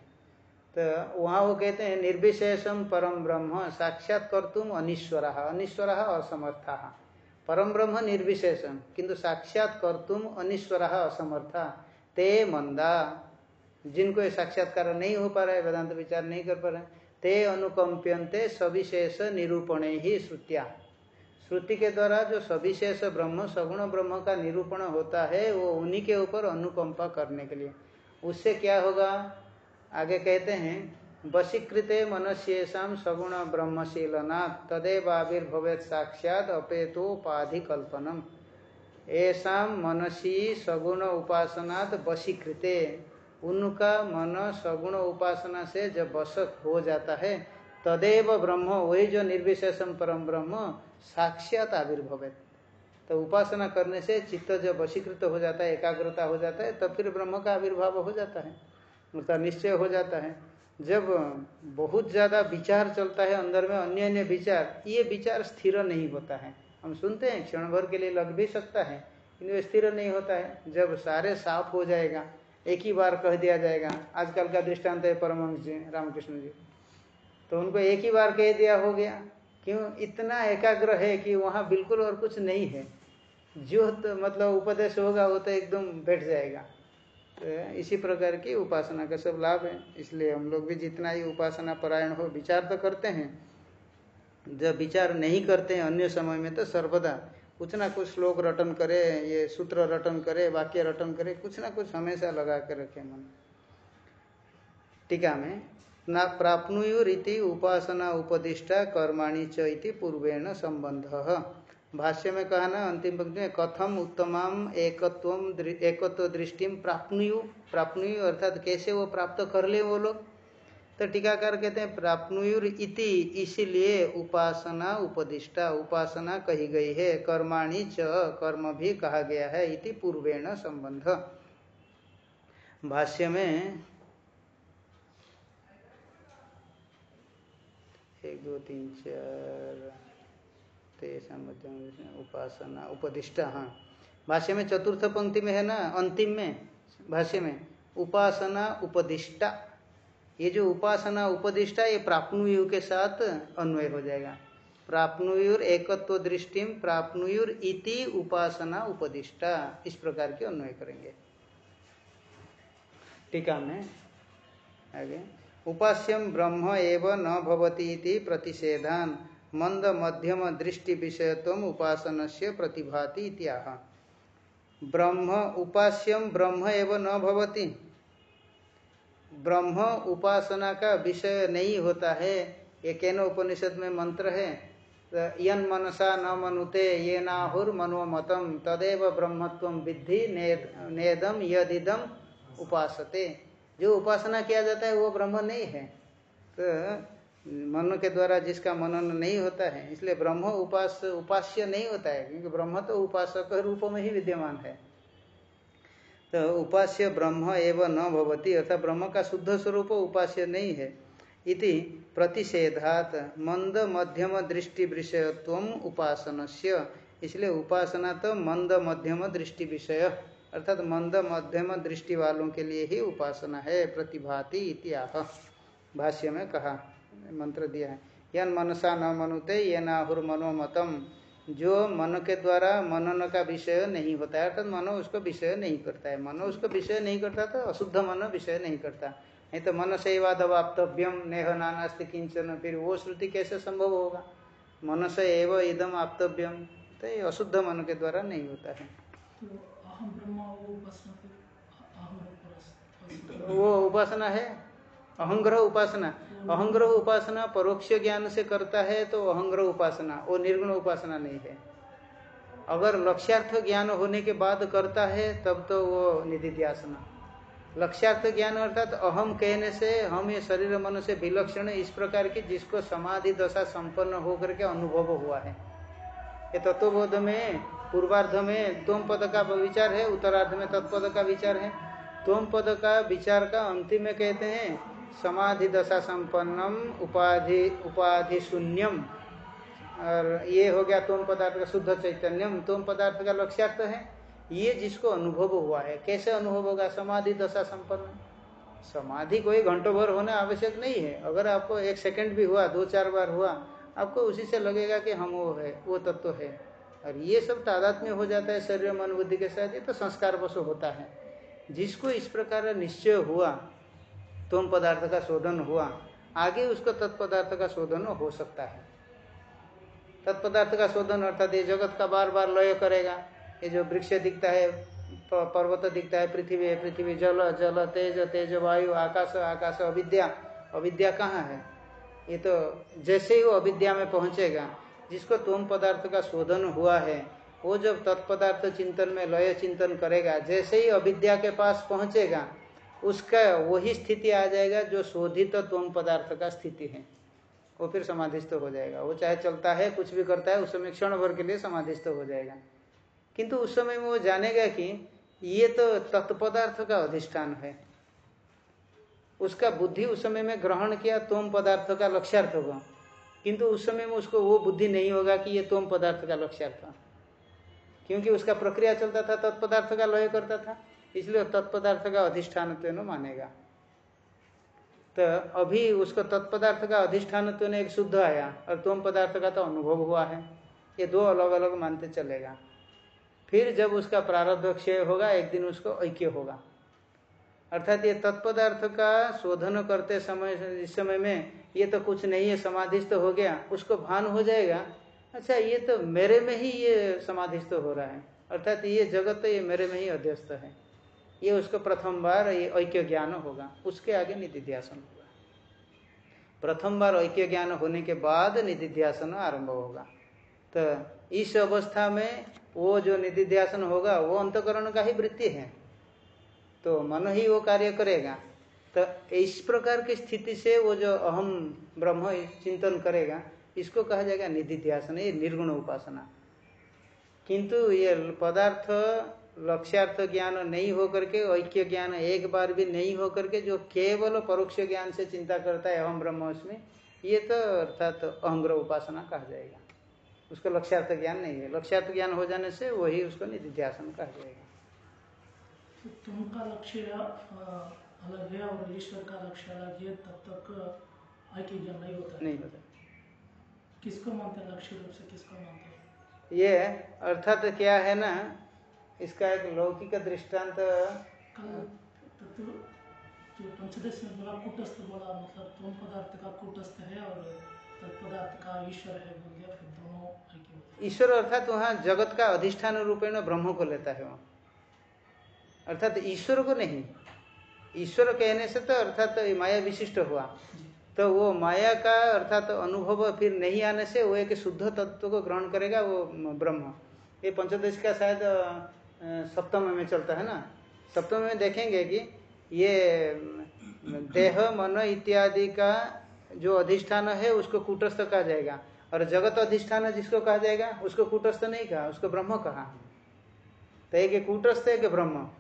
तो वहाँ वो कहते हैं निर्विशेषम परम ब्रह्म साक्षात कर तुम अनिश्वर अनिश्वर असमर्था। परम ब्रह्म निर्विशेषम किंतु साक्षात कर तुम अनिश्वर असमर्था। ते मंदा। जिनको ये साक्षात्कार नहीं हो पा रहा है, वेदांत विचार नहीं कर पा रहे ते अनुकंप्यंते सविशेष निरूपण ही श्रुतिया। श्रुति के द्वारा जो सविशेष ब्रह्म, सगुण ब्रह्म का निरूपण होता है, वो उन्हीं के ऊपर अनुकंपा करने के लिए। उससे क्या होगा? आगे कहते हैं, वशीकृते मनस्येषा सगुण तदेव आविर्भवेत साक्षात अपेतोपाधि कल्पनम ऐसा मनसी सगुण उपासनात् वशीकृते। उनका मन सगुण उपासना से जब वश हो जाता है, तदेव ब्रह्म, वही जो निर्विशेषम परम ब्रह्म, साक्षात आविर्भव तो उपासना करने से चित्त जब वशीकृत हो जाता है, एकाग्रता हो जाता है, तब फिर ब्रह्म का आविर्भाव हो जाता है। उसका निश्चय हो जाता है। जब बहुत ज़्यादा विचार चलता है अंदर में अन्य अन्य विचार, ये विचार स्थिर नहीं होता है। हम सुनते हैं क्षण भर के लिए लग भी सकता है, किंतु स्थिर नहीं होता है। जब सारे साफ़ हो जाएगा, एक ही बार कह दिया जाएगा, आजकल का दृष्टांत है परमहंस जी, रामकृष्ण जी। तो उनको एक ही बार कह दिया हो गया, क्यों? इतना एकाग्र है कि वहाँ बिल्कुल और कुछ नहीं है। जो तो मतलब उपदेश होगा, वो तो एकदम बैठ जाएगा। तो इसी प्रकार की उपासना का सब लाभ है। इसलिए हम लोग भी जितना ही उपासना परायण हो, विचार तो करते हैं। जब विचार नहीं करते हैं अन्य समय में तो सर्वदा कुछ ना कुछ श्लोक रटन करे, ये सूत्र रटन करे, वाक्य रटन करे, कुछ ना कुछ हमेशा लगा के रखे मन। टीका में, ना न प्राप्नुयुरीति उपासना उपदिष्टा कर्माणी च इति पूर्वेण संबंध। भाष्य में कहा ना, अंतिम पंक्ति में, कथम उत्तमाम एकत्व एकत्व दृष्टि प्राप्नुयु प्राप्नुयु अर्थात कैसे वो प्राप्त कर ले वो लोग? तो टीकाकार कहते हैं, प्राप्नुयुर इति, इसीलिए उपासना उपदिष्टा, उपासना कही गई है, कर्माणी च कर्म भी कहा गया है इति पूर्वेण संबंध। भाष्य में, एक, दो, तीन, चार तेषा उपासना, उपदिष्टा। हाँ भाष्य में चतुर्थ पंक्ति में है ना, अंतिम में, भाष्य में, उपासना, उपदिष्टा। ये जो उपासना, उपदिष्टा, ये प्राप्नुयु के साथ अन्वय हो जाएगा। प्राप्नुयुर एकत्व दृष्टि, प्राप्नुयुर इति उपासना, उपदिष्टा। इस प्रकार के अन्वय करेंगे। टीका में, आगे। उपास्यम ब्रह्म एवं न भवती इति प्रतिषेधान। मंद मध्यम दृष्टि विषयत्व उपासन से प्रतिभाति इत्याह। ब्रह्म उपास्यम ब्रह्म एव न भवती। ब्रह्म उपासना का विषय नहीं होता है, ये केन उपनिषद में मंत्र है, यन मनसा न मनुते, ये नाहुर मनोमतम, तदेव ब्रह्मत्व विद्धि नेदम यदिदम उपासते। जो उपासना किया जाता है, वो ब्रह्म नहीं है। तो मन के द्वारा जिसका मनन नहीं होता है, इसलिए ब्रह्म उपास, उपास्य नहीं होता है, क्योंकि ब्रह्म तो उपासक रूप में ही विद्यमान है। तो उपास्य ब्रह्म एवं न भवती, अर्थात ब्रह्म का शुद्ध स्वरूप उपास्य नहीं है। इति प्रतिषेधात मंद मध्यम दृष्टि विषयत्व उपासन इसलिए उपासना तो मंद मध्यम दृष्टि विषय, अर्थात मंद मध्यम दृष्टि वालों के लिए ही उपासना है, प्रतिभाति इतिहा भाष्य में कहा। मंत्र दिया है। यन मनसा न मनुते ये नाहुर मनोमतम जो मन के द्वारा मनन का विषय नहीं होता है अर्थात तो मनो उसको विषय नहीं करता है। मनो उसको विषय नहीं करता तो अशुद्ध मन विषय नहीं करता। नहीं तो मन से वाप्तव्यम नेह नानास्ति किंचन फिर वो श्रुति कैसे संभव होगा? मन से एव इदम आप्तव्यम तो ये अशुद्ध मन के द्वारा नहीं होता है। वो उपासना है? अहंग्रह उपासना। अहंग्रह उपासना परोक्ष ज्ञान से करता है तो अहंग्रह उपासना, वो निर्गुण उपासना नहीं है। अगर लक्ष्यार्थ ज्ञान होने के बाद करता है, तब तो वो निधिध्यासना। लक्ष्यार्थ ज्ञान अर्थात अहम कहने से, हम ये शरीर मन से विलक्षण इस प्रकार की जिसको समाधि दशा संपन्न होकर के अनुभव हुआ है। ये तत्वबोध में, पूर्वार्ध में तुम पद का विचार है, उत्तरार्ध में तत्पद का विचार है। तुम पद का विचार का अंतिम में कहते हैं समाधि दशा संपन्नम उपाधि उपाधि शून्यम और ये हो गया तोम पदार्थ का शुद्ध चैतन्यम। तुम पदार्थ का लक्ष्यार्थ है, ये जिसको अनुभव हुआ है। कैसे अनुभव होगा? समाधि दशा संपन्न समाधि कोई घंटों भर होना आवश्यक नहीं है। अगर आपको एक सेकंड भी हुआ, दो चार बार हुआ, आपको उसी से लगेगा कि हम वो है, वो तत्व है। और ये सब तादात्म्य हो जाता है शरीर, मन, बुद्धि के साथ। ये तो संस्कार वशु होता है। जिसको इस प्रकार निश्चय हुआ तुम पदार्थ का शोधन हुआ, आगे उसको तत्पदार्थ का शोधन हो सकता है। तत्पदार्थ का शोधन अर्थात ये जगत का बार बार लय करेगा। ये जो वृक्ष दिखता है पर्वत दिखता है, पृथ्वी है पृथ्वी, जल जल, तेज तेज, वायु, आकाश आकाश, अविद्या। अविद्या कहाँ है? ये तो जैसे ही वो अविद्या में पहुंचेगा, जिसको तुम पदार्थ का शोधन हुआ है, वो जब तत्पदार्थ चिंतन में, लय चिंतन करेगा, जैसे ही अविद्या के पास पहुंचेगा उसका वही स्थिति आ जाएगा जो शोधित तुम पदार्थ का स्थिति है। वो फिर समाधिस्थ हो जाएगा। वो चाहे चलता है, कुछ भी करता है, उस समय क्षण भर के लिए समाधिस्थ हो जाएगा। किंतु उस समय में वो जानेगा कि ये तो तत्पदार्थ का अधिष्ठान है। उसका बुद्धि उस समय में ग्रहण किया तोम पदार्थ का लक्ष्यार्थ होगा। किंतु उस समय में उसको वो बुद्धि नहीं होगा कि ये तोम पदार्थ का लक्ष्यार्थ क्योंकि उसका प्रक्रिया चलता था, तत्पदार्थ का लय करता था। इसलिए तत्पदार्थ का अधिष्ठान मानेगा। तो अभी उसको तत्पदार्थ का अधिष्ठान एक शुद्ध आया, और तुम पदार्थ का तो अनुभव हुआ है। ये दो अलग अलग मानते चलेगा। फिर जब उसका प्रारब्ध क्षय होगा, एक दिन उसको ऐक्य होगा। अर्थात ये तत्पदार्थ का शोधन करते समय, इस समय में ये तो कुछ नहीं है, समाधिस्थ हो गया, उसको भान हो जाएगा। अच्छा ये तो मेरे में ही ये समाधिस्थ हो रहा है। अर्थात ये जगत तो ये मेरे में ही अध्यस्त है। ये उसको प्रथम बार ये ऐक्य ज्ञान होगा। उसके आगे निधिध्यासन होगा। प्रथम बार ऐक्य ज्ञान होने के बाद निधिध्यासन आरंभ होगा। तो इस अवस्था में वो जो निधिध्यासन होगा, वो अंतकरण का ही वृत्ति है। तो मन ही वो कार्य करेगा। तो इस प्रकार की स्थिति से वो जो अहम ब्रह्म चिंतन करेगा, इसको कहा जाएगा निधिध्यासन, ये निर्गुण उपासना। किंतु ये पदार्थ लक्ष्यार्थ ज्ञान नहीं होकर के ऐक्य ज्ञान एक बार भी नहीं होकर के जो केवल परोक्ष ज्ञान से चिंता करता है अहम ब्रह्म उसमें ये तो अर्थात तो अहंग्र उपासना कहा जाएगा। उसको लक्ष्यार्थ ज्ञान नहीं है। लक्ष्यार्थ ज्ञान हो जाने से वही उसको निधिध्यासन कहा जाएगा। तो तुमका लक्ष्य अलग है और ईश्वर का लक्ष्य अलग है तब तक ऐक्य ज्ञान नहीं होता? नहीं होता। किसको मानते लक्ष्य रूप से किसको मानते ये अर्थात क्या है ना इसका एक लौकिक दृष्टांत पंचदश में बोला कुटस्थ बोला मतलब तुम पदार्थ का कुटस्थ है और तत्पदार्थ का ईश्वर है बोल गया फिर दोनों ईश्वर अर्थात वहाँ जगत का अधिष्ठान रूपेण ब्रह्म को लेता है वहाँ। अर्थात ईश्वर को नहीं ईश्वर कहने से तो अर्थात तो माया विशिष्ट हुआ। तो वो माया का अर्थात तो अनुभव फिर नहीं आने से वो एक शुद्ध तत्व को ग्रहण करेगा वो ब्रह्म। ये पंचदश का शायद सप्तम में चलता है ना? सप्तम में देखेंगे कि ये देह, मन इत्यादि का जो अधिष्ठान है, उसको कूटस्थ कहा जाएगा। और जगत अधिष्ठान जिसको कहा जाएगा, उसको कूटस्थ नहीं कहा, उसको ब्रह्म कहा। तो एक कूटस्थ, एक ब्रह्म।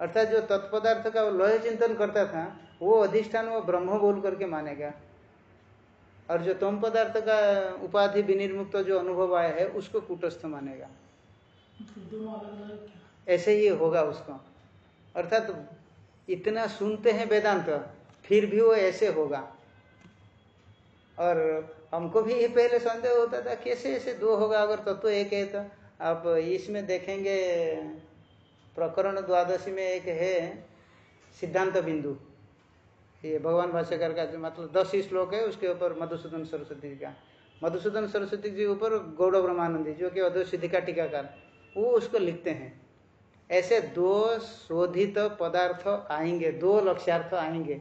अर्थात जो तत्पदार्थ का लय चिंतन करता था, वो अधिष्ठान वो ब्रह्म बोल करके मानेगा। और जो तम पदार्थ का उपाधि विनिर्मुक्त जो अनुभव आया है, उसको कूटस्थ मानेगा। ऐसे ही होगा उसको। अर्थात तो इतना सुनते हैं वेदांत, फिर भी वो ऐसे होगा। और हमको भी ये पहले संदेह होता था, कैसे ऐसे दो होगा अगर तत्व तो एक है तो? आप इसमें देखेंगे, प्रकरण द्वादशी में एक है, सिद्धांत बिंदु। ये भगवान भाष्यकर का जो मतलब दस ही श्लोक है, उसके ऊपर मधुसूदन सरस्वती जी का। मधुसूदन सरस्वती जी ऊपर गौड़व ब्रह्मानंदी जो कि अद्वैत सिद्धि का टीकाकार। वो उसको लिखते हैं। ऐसे दो शोधित पदार्थ आएँगे, दो लक्ष्यार्थ आएँगे।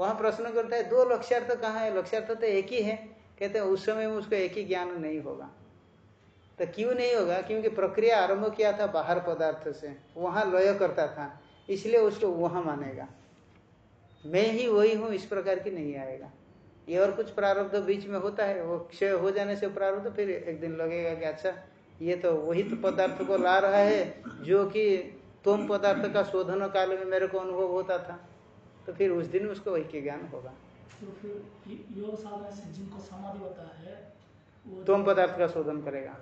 वहाँ प्रश्न करता है, दो लक्ष्यार्थ कहाँ है? लक्ष्यार्थ तो एक ही है। कहते हैं, उस समय में उसको एक ही ज्ञान नहीं होगा। तो क्यों नहीं होगा? क्योंकि प्रक्रिया आरंभ किया था बाहर पदार्थ से। वहाँ लय करता था। इसलिए उसको वहाँ मानेगा। मैं ही वही हूँ, इस प्रकार की नहीं आएगा। ये और कुछ प्रारब्ध बीच में होता है। वो क्षय हो जाने से प्रारब्ध, फिर एक दिन लगेगा कि अच्छा ये तो वही तो पदार्थ को ला रहा है जो कि तुम पदार्थ का शोधन काल में मेरे को अनुभव होता था। तो फिर उस दिन उसको वही के ज्ञान होगा। तो फिर है तुम पदार्थ का शोधन करेगा।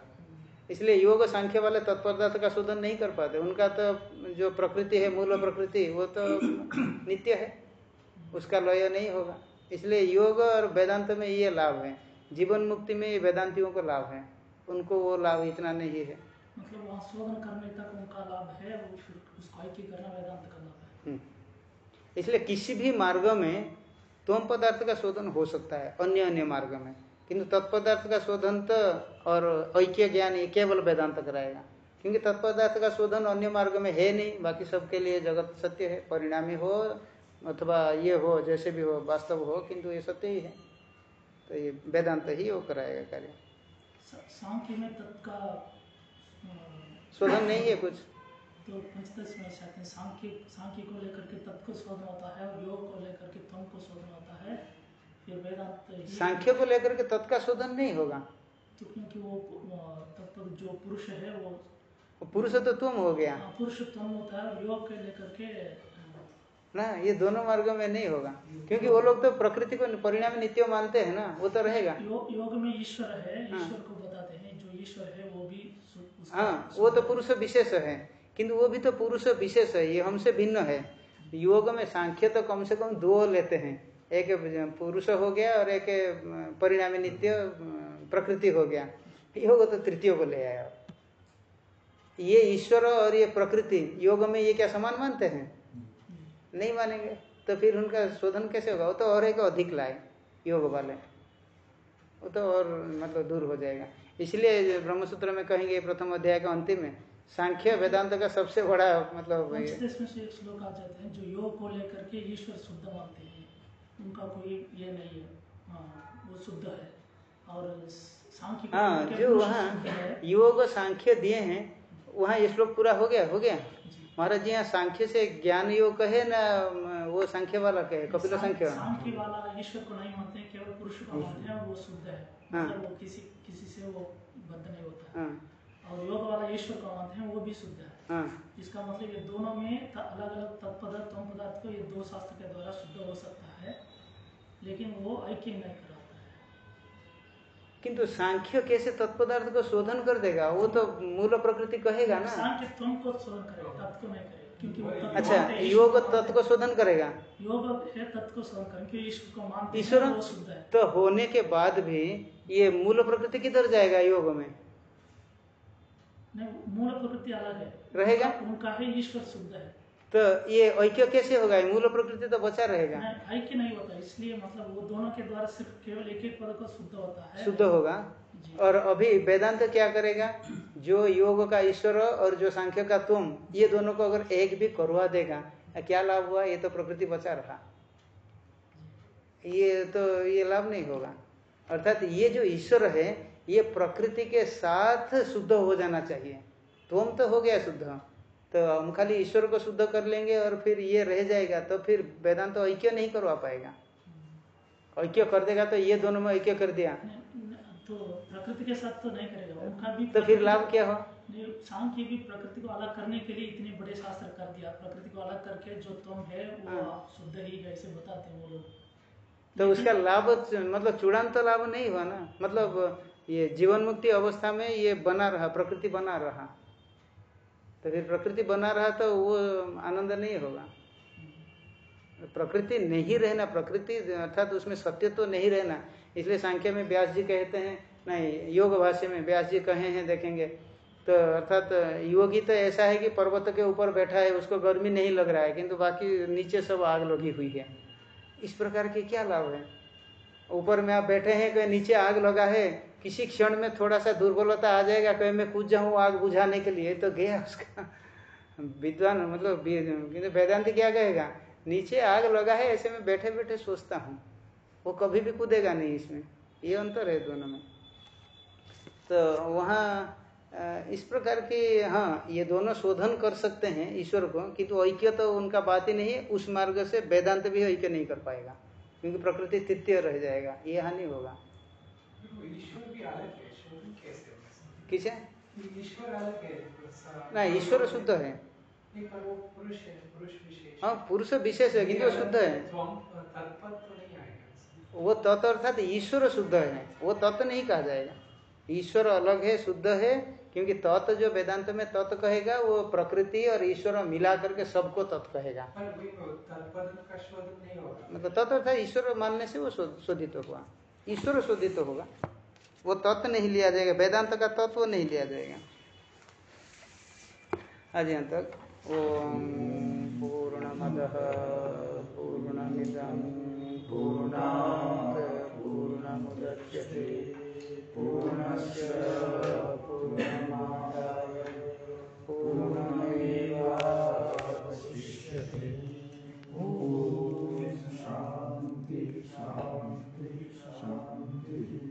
इसलिए योग सांख्य वाले तत्पदार्थ का शोधन नहीं कर पाते। उनका तो जो प्रकृति है मूल प्रकृति वो तो नित्य है। उसका लय नहीं होगा। इसलिए योग और वेदांत में ये लाभ है। जीवन मुक्ति में ये वेदांतियों को लाभ है। उनको वो लाभ इतना नहीं है। मतलब वहाँ करने तक उनका लाभ है उसको करना वेदांत का लाभ है। हम्म। इसलिए किसी भी मार्ग में तोम पदार्थ का शोधन हो सकता है अन्य अन्य मार्ग में। किंतु तत्पदार्थ का शोधन तो और ऐक्य ज्ञान ये केवल वेदांत कराएगा। क्योंकि तत्पदार्थ का शोधन अन्य मार्ग में है नहीं बाकी सबके लिए जगत सत्य है परिणामी हो अथवा ये हो जैसे भी हो वास्तव हो किंतु ये सत्य ही है। तो ये वेदांत ही वो कराएगा कार्य। सांख्य में तत्का शोधन नहीं है कुछ। तो पंचदश में चाहते हैं सांख्य सांख्य को लेकर के तत्व को शोधन होता है और योग को लेकर के तम को शोधन होता है। फिर वेदांत सांख्य को लेकर के तत्व का शोधन नहीं होगा। तो क्योंकि वो तत्व जो पुरुष है वो पुरुष तो तुम हो गया। हाँ, पुरुष तुम होता है योग के लेकर के ना ये दोनों मार्गों में नहीं होगा। क्योंकि वो लोग तो प्रकृति को परिणाम नित्य मानते हैं ना वो तो रहेगा। योग योग में ईश्वर है हाँ। ईश्वर को बताते हैं जो ईश्वर है वो भी हाँ वो तो पुरुष विशेष है। किंतु वो भी तो पुरुष विशेष है ये हमसे भिन्न है। योग में सांख्य तो कम से कम दो लेते हैं। एक पुरुष हो गया और एक परिणामी नित्य प्रकृति हो गया। योग तो तृतीय को ले आया। ये ईश्वर और ये प्रकृति योग में ये क्या समान मानते हैं? नहीं मानेंगे तो फिर उनका शोधन कैसे होगा? वो तो और एक अधिक लाए योग वाले। वो तो और मतलब दूर हो जाएगा। इसलिए ब्रह्मसूत्र में कहेंगे प्रथम अध्याय का अंतिम में सांख्य वेदांत का सबसे बड़ा मतलब ये- में से एक श्लोक आ जाते हैं जो योग को लेकर के ईश्वर शुद्ध मानते हैं। उनका कोई ये नहीं है हाँ वो शुद्ध है। और सांख्य हाँ जो वहाँ योग सांख्य दिए हैं वहाँ ये श्लोक पूरा हो गया हो गया। महाराज जी यहाँ सांख्य से ज्ञान योग कहे ना वो सांख्य वाला कहे कपिल सांख्य वाला। ईश्वर को नहीं मानते केवल पुरुष को मानते हैं वो शुद्ध है। हाँ। मतलब वो किसी किसी से वो बद्ध नहीं होता। है। हाँ और योग वाला ईश्वर को मानते हैं वो भी शुद्ध है। हाँ। इसका मतलब ये दोनों में अलग अलग तत्पदार्थ पदार्थ को ये दो शास्त्र के द्वारा शुद्ध हो सकता है लेकिन वो ऐक्य नहीं कराता है किंतु सांख्य कैसे तत्पदार्थ को शोधन कर देगा? वो तो मूल प्रकृति कहेगा ना। सांख्य तुम को शोधन करेगा तत्व नहीं करेगा क्योंकि अच्छा योग तत्व को शोधन करेगा? योग तत्व को शोधन करें ईश्वर तो होने के बाद भी ये मूल प्रकृति किधर जाएगा योग में? मूल प्रकृति अलग है। रहेगा? उनका है ईश्वर शुद्ध है। तो ये ऐक्य कैसे होगा? मूल प्रकृति तो बचा रहेगा। ऐक्य नहीं होता इसलिए मतलब वो दोनों के द्वारा सिर्फ़ केवल एक एक पद को शुद्ध होता है। शुद्ध होगा। और अभी वेदांत क्या करेगा? जो योग का ईश्वर और जो सांख्य का तुम ये दोनों को अगर एक भी करवा देगा क्या लाभ हुआ? ये तो प्रकृति बचा रहा। ये तो ये लाभ नहीं होगा। अर्थात ये जो ईश्वर है ये प्रकृति के साथ शुद्ध हो जाना चाहिए। तुम तो हो गया शुद्ध। तो हम खाली ईश्वर को शुद्ध कर लेंगे और फिर ये रह जाएगा तो फिर वेदांत तो ऐक्य नहीं करवा पाएगा। ऐक्य कर देगा तो ये दोनों में ऐक्य कर दिया। तो प्रकृति के साथ तो नहीं करेगा उनका भी तो फिर लाभ क्या हो? सांख्य भी प्रकृति को अलग करने के लिए इतने बड़े शास्त्र कर दिया। प्रकृति को अलग करके जो तुम है वो हाँ। शुद्ध ही ऐसे बताते हैं वो लोग। तो उसका लाभ मतलब चूड़ांत लाभ नहीं हुआ ना? मतलब ये जीवन मुक्ति अवस्था में ये बना रहा प्रकृति बना रहा। तो फिर प्रकृति बना रहा तो वो आनंद नहीं होगा। प्रकृति नहीं रहना, प्रकृति अर्थात उसमें सत्य तो नहीं रहना, इसलिए सांख्य में व्यास जी कहते हैं, नहीं, योग भाष्य में व्यास जी कहे हैं, देखेंगे। तो अर्थात योगी तो ऐसा है कि पर्वत के ऊपर बैठा है, उसको गर्मी नहीं लग रहा है, किंतु बाकी नीचे सब आग लगी हुई है। इस प्रकार के क्या लाभ है? ऊपर में आप बैठे हैं, कहीं नीचे आग लगा है किसी क्षण में थोड़ा सा दुर्बलता आ जाएगा, कहीं, मैं कूद जाऊँ आग बुझाने के लिए तो गया उसका। विद्वान मतलब किंतु वेदांत क्या कहेगा, नीचे आग लगा है, ऐसे में बैठे बैठे सोचता हूँ। वो कभी भी कूदेगा नहीं इसमें। ये अंतर है दोनों में। तो वहाँ इस प्रकार की हाँ ये दोनों शोधन कर सकते हैं ईश्वर को, किंतु तो ऐक्य तो उनका बात ही नहीं है। उस मार्ग से वेदांत भी ऐक्य नहीं कर पाएगा, क्योंकि प्रकृति तृतीय रह जाएगा, ये हानि होगा। कैसे? ना ईश्वर शुद्ध है। है पुरुष विशेष। हाँ पुरुष विशेष किंतु शुद्ध है। तो वो तत्व अर्थात ईश्वर शुद्ध है। वो तत्व नहीं कहा जाएगा। ईश्वर अलग है शुद्ध है क्योंकि तत्व जो वेदांत में तत् कहेगा वो प्रकृति और ईश्वर मिला करके सबको तत्व कहेगा। पर वही वो तत्पद का नहीं होगा। मतलब तत्व अर्थात ईश्वर मानने से वो शोधित हुआ। ईश्वर शोधित होगा। वो तत्व नहीं लिया जाएगा। वेदांत का तत्व नहीं लिया जाएगा। आज यहाँ तक। ओम मिदम पूर्ण पूर्ण पूर्णमुदच्यते। पूर्णस्य